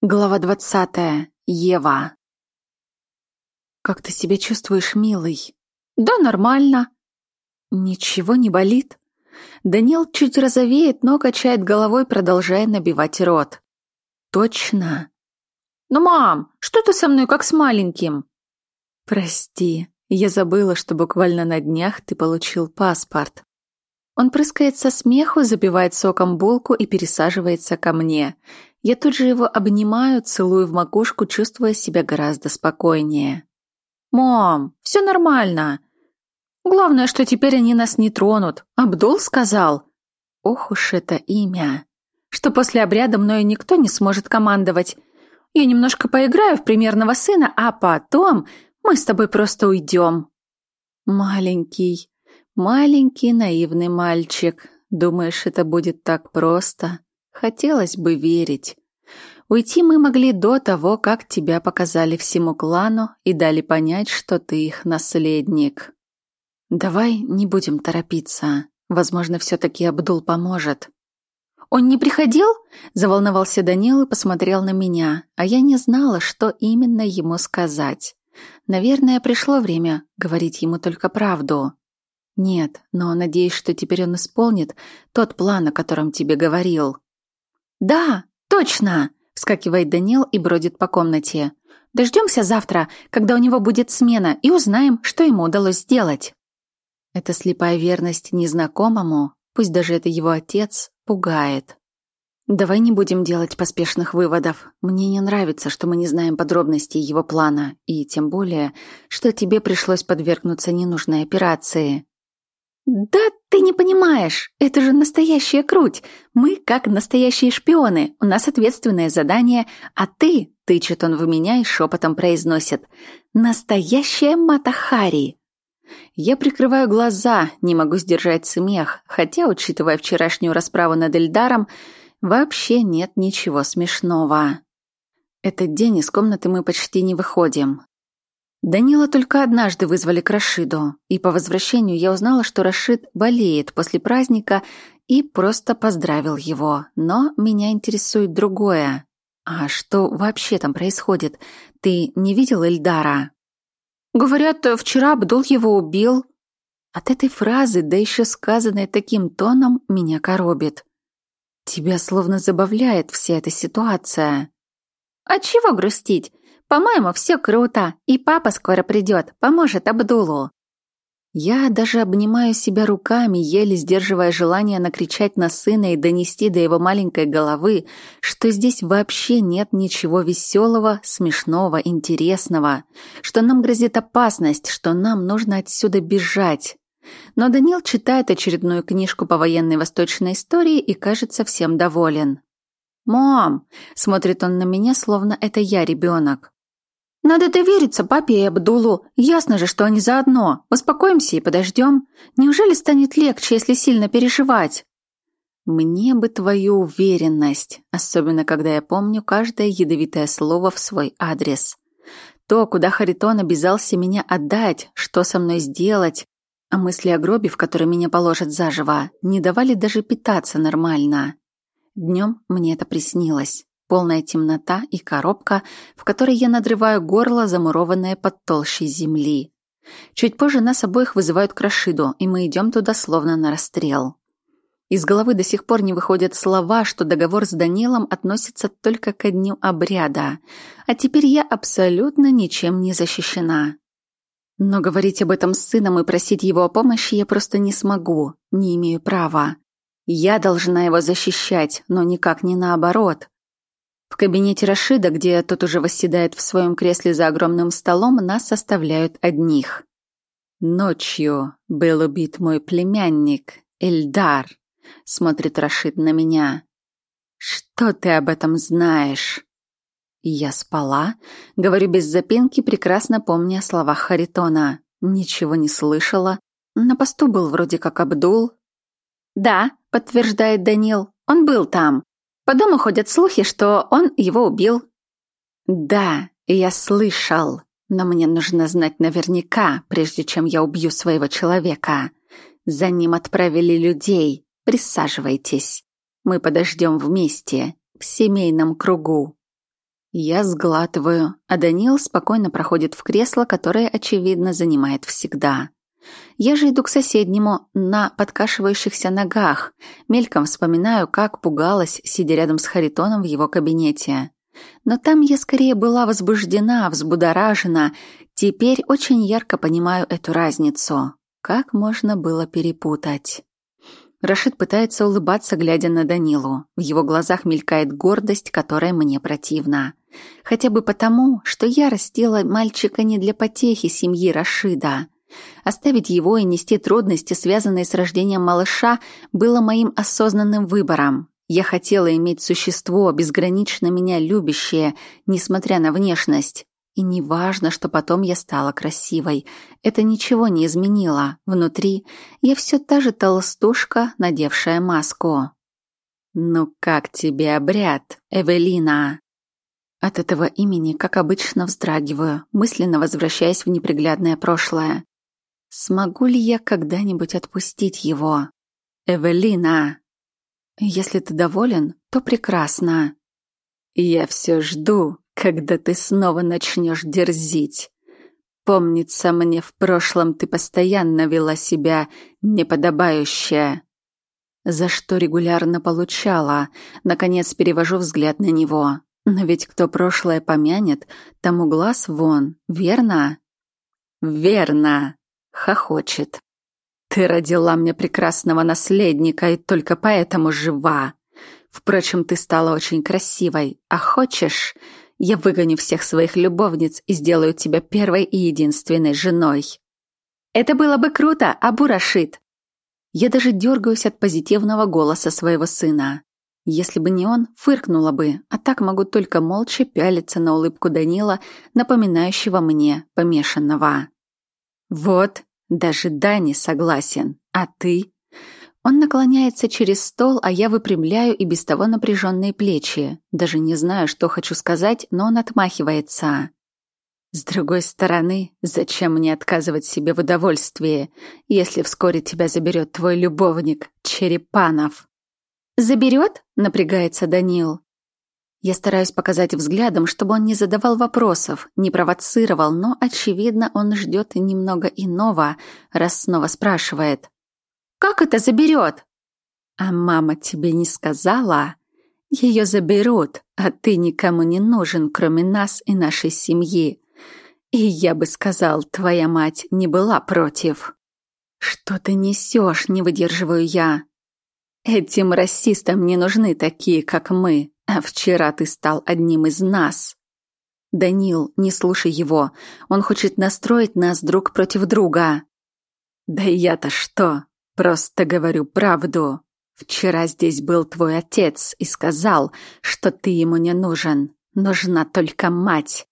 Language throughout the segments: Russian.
Глава двадцатая. Ева. «Как ты себя чувствуешь, милый?» «Да нормально». «Ничего не болит?» Даниэл чуть розовеет, но качает головой, продолжая набивать рот. «Точно?» «Ну, мам, что ты со мной как с маленьким?» «Прости, я забыла, что буквально на днях ты получил паспорт». Он прыскает со смеху, запивает соком булку и пересаживается ко мне. Я тут же его обнимаю, целую в макушку, чувствуя себя гораздо спокойнее. «Мам, все нормально. Главное, что теперь они нас не тронут. Абдул сказал». «Ох уж это имя!» «Что после обряда мною никто не сможет командовать. Я немножко поиграю в примерного сына, а потом мы с тобой просто уйдем». «Маленький, Маленький наивный мальчик. Думаешь, это будет так просто? Хотелось бы верить. Уйти мы могли до того, как тебя показали всему клану и дали понять, что ты их наследник. Давай не будем торопиться. Возможно, все-таки Абдул поможет. «Он не приходил?» – заволновался Данил и посмотрел на меня, а я не знала, что именно ему сказать. Наверное, пришло время говорить ему только правду. «Нет, но надеюсь, что теперь он исполнит тот план, о котором тебе говорил». «Да, точно!» — вскакивает Данил и бродит по комнате. «Дождемся завтра, когда у него будет смена, и узнаем, что ему удалось сделать». Эта слепая верность незнакомому, пусть даже это его отец, пугает. Давай не будем делать поспешных выводов. Мне не нравится, что мы не знаем подробностей его плана, и тем более, что тебе пришлось подвергнуться ненужной операции. «Да ты не понимаешь, это же настоящая круть. Мы как настоящие шпионы, у нас ответственное задание, а ты, тычет он в меня и шепотом произносит, настоящая Матахари». Я прикрываю глаза, не могу сдержать смех, хотя, учитывая вчерашнюю расправу над Эльдаром, вообще нет ничего смешного. Этот день из комнаты мы почти не выходим. Данила только однажды вызвали к Рашиду, и по возвращению я узнала, что Рашид болеет после праздника и просто поздравил его. Но меня интересует другое. А что вообще там происходит? Ты не видел Эльдара? Говорят, вчера Абдул его убил. От этой фразы, да еще сказанной таким тоном, меня коробит. Тебя словно забавляет вся эта ситуация. А чего грустить? По-моему, все круто, и папа скоро придет, поможет Абдулу». Я даже обнимаю себя руками, еле сдерживая желание накричать на сына и донести до его маленькой головы, что здесь вообще нет ничего веселого, смешного, интересного, что нам грозит опасность, что нам нужно отсюда бежать. Но Данил читает очередную книжку по военной восточной истории и кажется всем доволен. «Мам!» — смотрит он на меня, словно это я ребенок. Надо довериться папе и Абдулу. Ясно же, что они заодно. Успокоимся и подождем. Неужели станет легче, если сильно переживать? Мне бы твою уверенность, особенно когда я помню каждое ядовитое слово в свой адрес. То, куда Харитон обязался меня отдать, что со мной сделать, а мысли о гробе, в который меня положат заживо, не давали даже питаться нормально. Днем мне это приснилось полная темнота и коробка, в которой я надрываю горло, замурованное под толщей земли. Чуть позже нас обоих вызывают к Рашиду, и мы идем туда словно на расстрел. Из головы до сих пор не выходят слова, что договор с Данилом относится только ко дню обряда, а теперь я абсолютно ничем не защищена. Но говорить об этом с сыном и просить его о помощи я просто не смогу, не имею права. Я должна его защищать, но никак не наоборот. В кабинете Рашида, где тот уже восседает в своем кресле за огромным столом, нас оставляют одних. «Ночью был убит мой племянник, Эльдар», — смотрит Рашид на меня. «Что ты об этом знаешь?» Я спала, говорю без запинки, прекрасно помня о словах Харитона. Ничего не слышала. На посту был вроде как Абдул. «Да», — подтверждает Данил, — «он был там. По дому ходят слухи, что он его убил. Да, я слышал, но мне нужно знать наверняка, прежде чем я убью своего человека. За ним отправили людей. Присаживайтесь. Мы подождем вместе, в семейном кругу. Я сглатываю, а Данил спокойно проходит в кресло, которое, очевидно, занимает всегда. Я же иду к соседнему на подкашивающихся ногах, мельком вспоминаю, как пугалась, сидя рядом с Харитоном в его кабинете. Но там я скорее была возбуждена, взбудоражена. Теперь очень ярко понимаю эту разницу. Как можно было перепутать? Рашид пытается улыбаться, глядя на Данилу. В его глазах мелькает гордость, которая мне противна. Хотя бы потому, что я растила мальчика не для потехи семьи Рашида. Оставить его и нести трудности, связанные с рождением малыша, было моим осознанным выбором. Я хотела иметь существо, безгранично меня любящее, несмотря на внешность. И не важно, что потом я стала красивой. Это ничего не изменило. Внутри я все та же толстушка, надевшая маску. «Ну как тебе обряд, Эвелина?» От этого имени, как обычно, вздрагиваю, мысленно возвращаясь в неприглядное прошлое. Смогу ли я когда-нибудь отпустить его? Эвелина! Если ты доволен, то прекрасно. Я все жду, когда ты снова начнешь дерзить. Помнится мне, в прошлом ты постоянно вела себя неподобающе. За что регулярно получала. Наконец перевожу взгляд на него. Но ведь кто прошлое помянет, тому глаз вон, верно? Верно хохочет. «Ты родила мне прекрасного наследника и только поэтому жива. Впрочем, ты стала очень красивой, а хочешь, я выгоню всех своих любовниц и сделаю тебя первой и единственной женой». «Это было бы круто, Абу Рашид!» Я даже дергаюсь от позитивного голоса своего сына. Если бы не он, фыркнула бы, а так могу только молча пялиться на улыбку Данила, напоминающего мне помешанного. «Вот, даже Дани согласен. А ты? Он наклоняется через стол, а я выпрямляю и без того напряженные плечи. Даже не знаю, что хочу сказать, но он отмахивается. С другой стороны, зачем мне отказывать себе в удовольствии, если вскоре тебя заберет твой любовник, Черепанов? «Заберет?» — напрягается Данил. Я стараюсь показать взглядом, чтобы он не задавал вопросов, не провоцировал, но, очевидно, он ждет немного иного, раз снова спрашивает. «Как это заберет?» «А мама тебе не сказала?» «Ее заберут, а ты никому не нужен, кроме нас и нашей семьи. И я бы сказал, твоя мать не была против». «Что ты несешь?» — не выдерживаю я. «Этим расистам не нужны такие, как мы», вчера ты стал одним из нас. Данил, не слушай его. Он хочет настроить нас друг против друга. Да я-то что? Просто говорю правду. Вчера здесь был твой отец и сказал, что ты ему не нужен. Нужна только мать.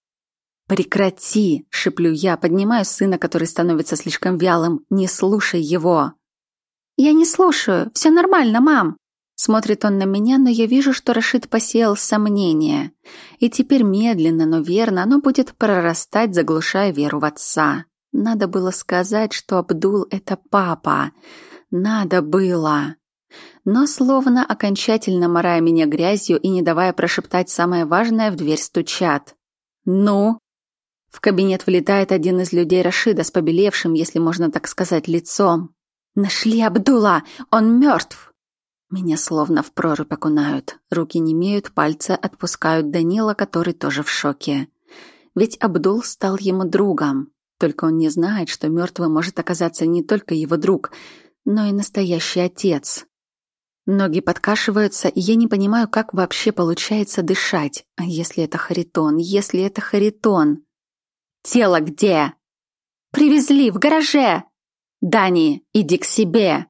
Прекрати, шиплю я, поднимаю сына, который становится слишком вялым. Не слушай его. Я не слушаю. Все нормально, мам. Смотрит он на меня, но я вижу, что Рашид посеял сомнения. И теперь медленно, но верно оно будет прорастать, заглушая веру в отца. Надо было сказать, что Абдул — это папа. Надо было. Но словно окончательно морая меня грязью и не давая прошептать самое важное, в дверь стучат. «Ну?» В кабинет влетает один из людей Рашида с побелевшим, если можно так сказать, лицом. «Нашли Абдула! Он мертв!» Меня словно в прорубь окунают. Руки не имеют, пальцы отпускают Данила, который тоже в шоке. Ведь Абдул стал ему другом. Только он не знает, что мертвым может оказаться не только его друг, но и настоящий отец. Ноги подкашиваются, и я не понимаю, как вообще получается дышать. А если это Харитон? Если это Харитон? Тело где? Привезли в гараже. Дани, иди к себе.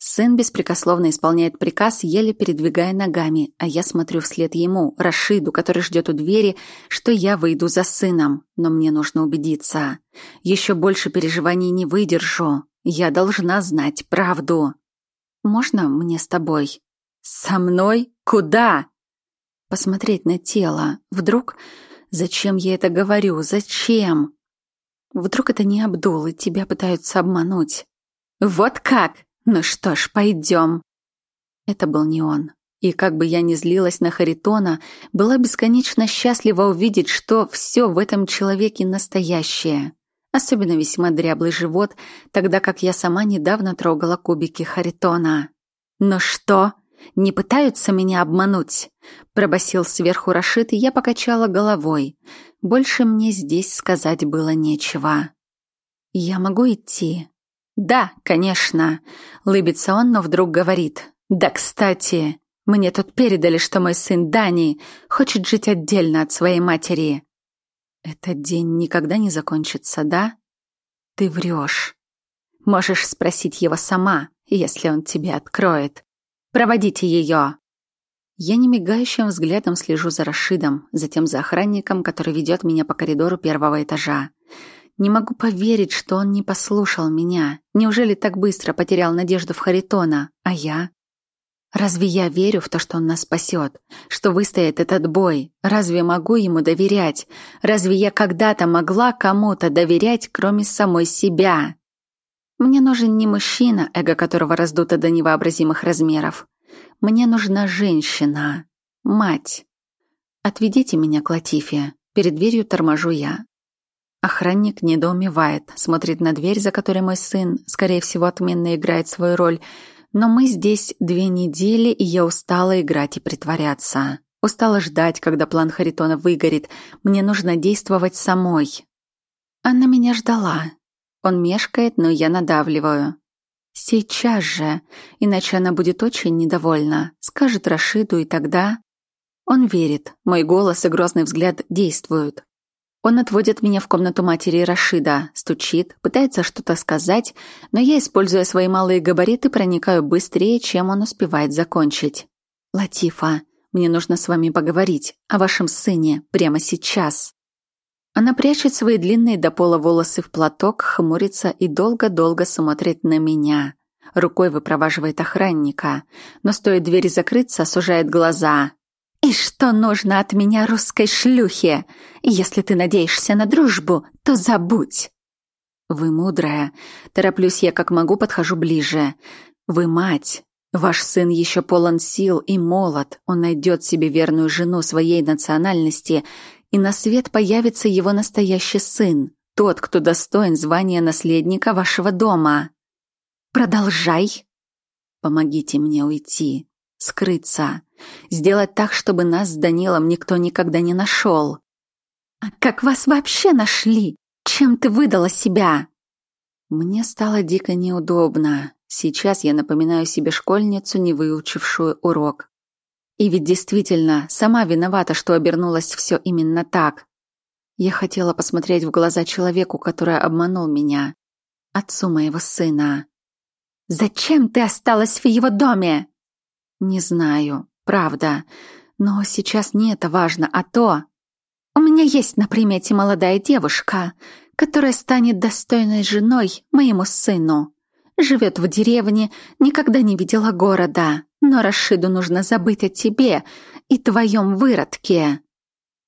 Сын беспрекословно исполняет приказ, еле передвигая ногами, а я смотрю вслед ему, Рашиду, который ждет у двери, что я выйду за сыном. Но мне нужно убедиться. Еще больше переживаний не выдержу. Я должна знать правду. «Можно мне с тобой?» «Со мной? Куда?» «Посмотреть на тело. Вдруг...» «Зачем я это говорю? Зачем?» «Вдруг это не Абдул, и тебя пытаются обмануть?» «Вот как!» «Ну что ж, пойдем». Это был не он. И как бы я ни злилась на Харитона, была бесконечно счастлива увидеть, что все в этом человеке настоящее. Особенно весьма дряблый живот, тогда как я сама недавно трогала кубики Харитона. «Но что? Не пытаются меня обмануть?» Пробасил сверху Рашид, и я покачала головой. Больше мне здесь сказать было нечего. «Я могу идти?» «Да, конечно», — лыбится он, но вдруг говорит. «Да, кстати, мне тут передали, что мой сын Дани хочет жить отдельно от своей матери. Этот день никогда не закончится, да? Ты врешь. Можешь спросить его сама, если он тебе откроет. Проводите ее. Я немигающим взглядом слежу за Рашидом, затем за охранником, который ведет меня по коридору первого этажа. Не могу поверить, что он не послушал меня. Неужели так быстро потерял надежду в Харитона? А я? Разве я верю в то, что он нас спасет? Что выстоит этот бой? Разве могу ему доверять? Разве я когда-то могла кому-то доверять, кроме самой себя? Мне нужен не мужчина, эго которого раздуто до невообразимых размеров. Мне нужна женщина. Мать. Отведите меня к Латифе. Перед дверью торможу я. Охранник недоумевает, смотрит на дверь, за которой мой сын, скорее всего, отменно играет свою роль, но мы здесь две недели, и я устала играть и притворяться. Устала ждать, когда план Харитона выгорит. Мне нужно действовать самой. Она меня ждала. Он мешкает, но я надавливаю. Сейчас же, иначе она будет очень недовольна. Скажет Рашиду, и тогда... Он верит. Мой голос и грозный взгляд действуют. Он отводит меня в комнату матери Рашида, стучит, пытается что-то сказать, но я, используя свои малые габариты, проникаю быстрее, чем он успевает закончить. «Латифа, мне нужно с вами поговорить о вашем сыне прямо сейчас». Она прячет свои длинные до пола волосы в платок, хмурится и долго-долго смотрит на меня. Рукой выпроваживает охранника, но стоит двери закрыться, сужает глаза. «И что нужно от меня русской шлюхе? Если ты надеешься на дружбу, то забудь!» «Вы мудрая. Тороплюсь я как могу, подхожу ближе. Вы мать. Ваш сын еще полон сил и молод. Он найдет себе верную жену своей национальности, и на свет появится его настоящий сын, тот, кто достоин звания наследника вашего дома. Продолжай. Помогите мне уйти, скрыться. Сделать так, чтобы нас с Данилом никто никогда не нашел. А как вас вообще нашли? Чем ты выдала себя? Мне стало дико неудобно. Сейчас я напоминаю себе школьницу, не выучившую урок. И ведь действительно, сама виновата, что обернулось все именно так. Я хотела посмотреть в глаза человеку, который обманул меня. Отцу моего сына. «Зачем ты осталась в его доме?» «Не знаю. Правда. Но сейчас не это важно, а то... У меня есть на примете молодая девушка, которая станет достойной женой моему сыну. Живет в деревне, никогда не видела города, но Рашиду нужно забыть о тебе и твоем выродке.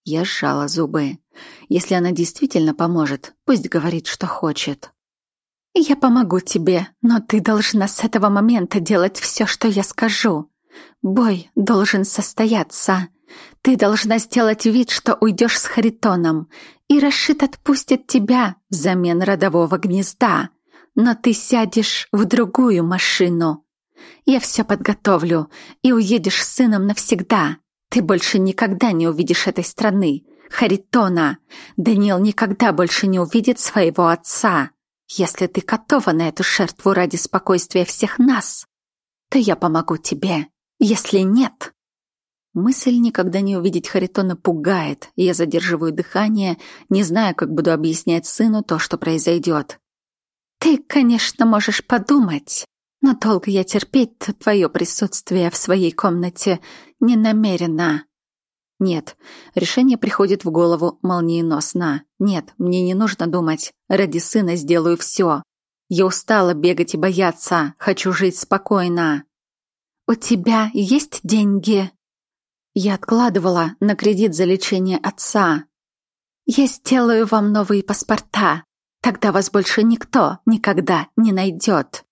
Я сжала зубы. Если она действительно поможет, пусть говорит, что хочет. Я помогу тебе, но ты должна с этого момента делать все, что я скажу. Бой должен состояться. Ты должна сделать вид, что уйдешь с Харитоном, и Рашид отпустит тебя взамен родового гнезда. Но ты сядешь в другую машину. Я все подготовлю, и уедешь с сыном навсегда. Ты больше никогда не увидишь этой страны, Харитона. Даниил никогда больше не увидит своего отца. Если ты готова на эту жертву ради спокойствия всех нас, то я помогу тебе. Если нет... Мысль никогда не увидеть Харитона пугает, я задерживаю дыхание, не зная, как буду объяснять сыну то, что произойдет. Ты, конечно, можешь подумать, но долго я терпеть твое присутствие в своей комнате не намерена. Нет, решение приходит в голову молниеносно. Нет, мне не нужно думать. Ради сына сделаю все. Я устала бегать и бояться, хочу жить спокойно. «У тебя есть деньги?» Я откладывала на кредит за лечение отца. «Я сделаю вам новые паспорта. Тогда вас больше никто никогда не найдет».